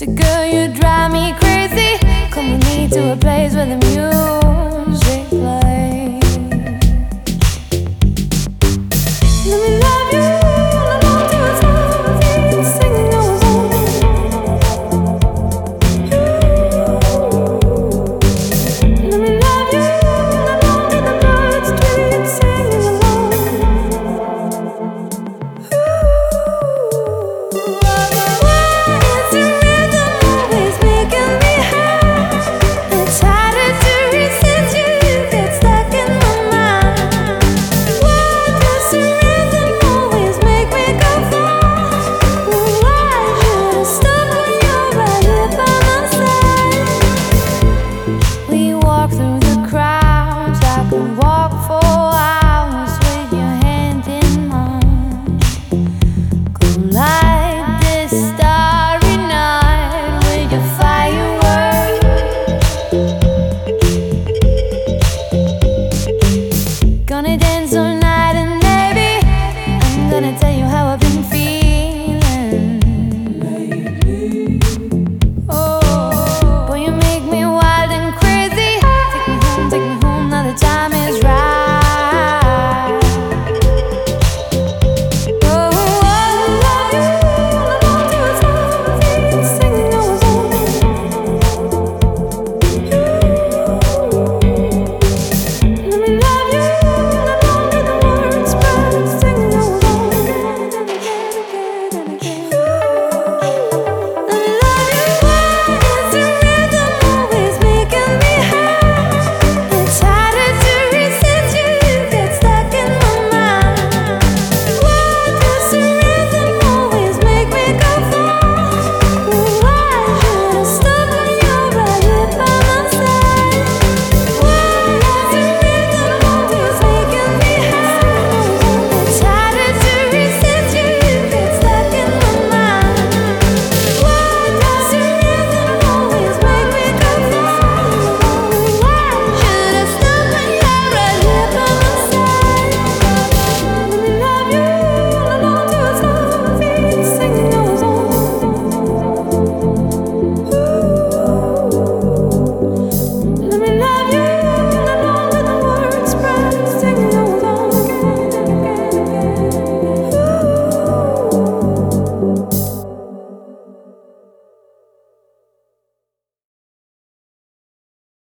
So girl, you drive me crazy. Come with me to a place where the music. wanna dance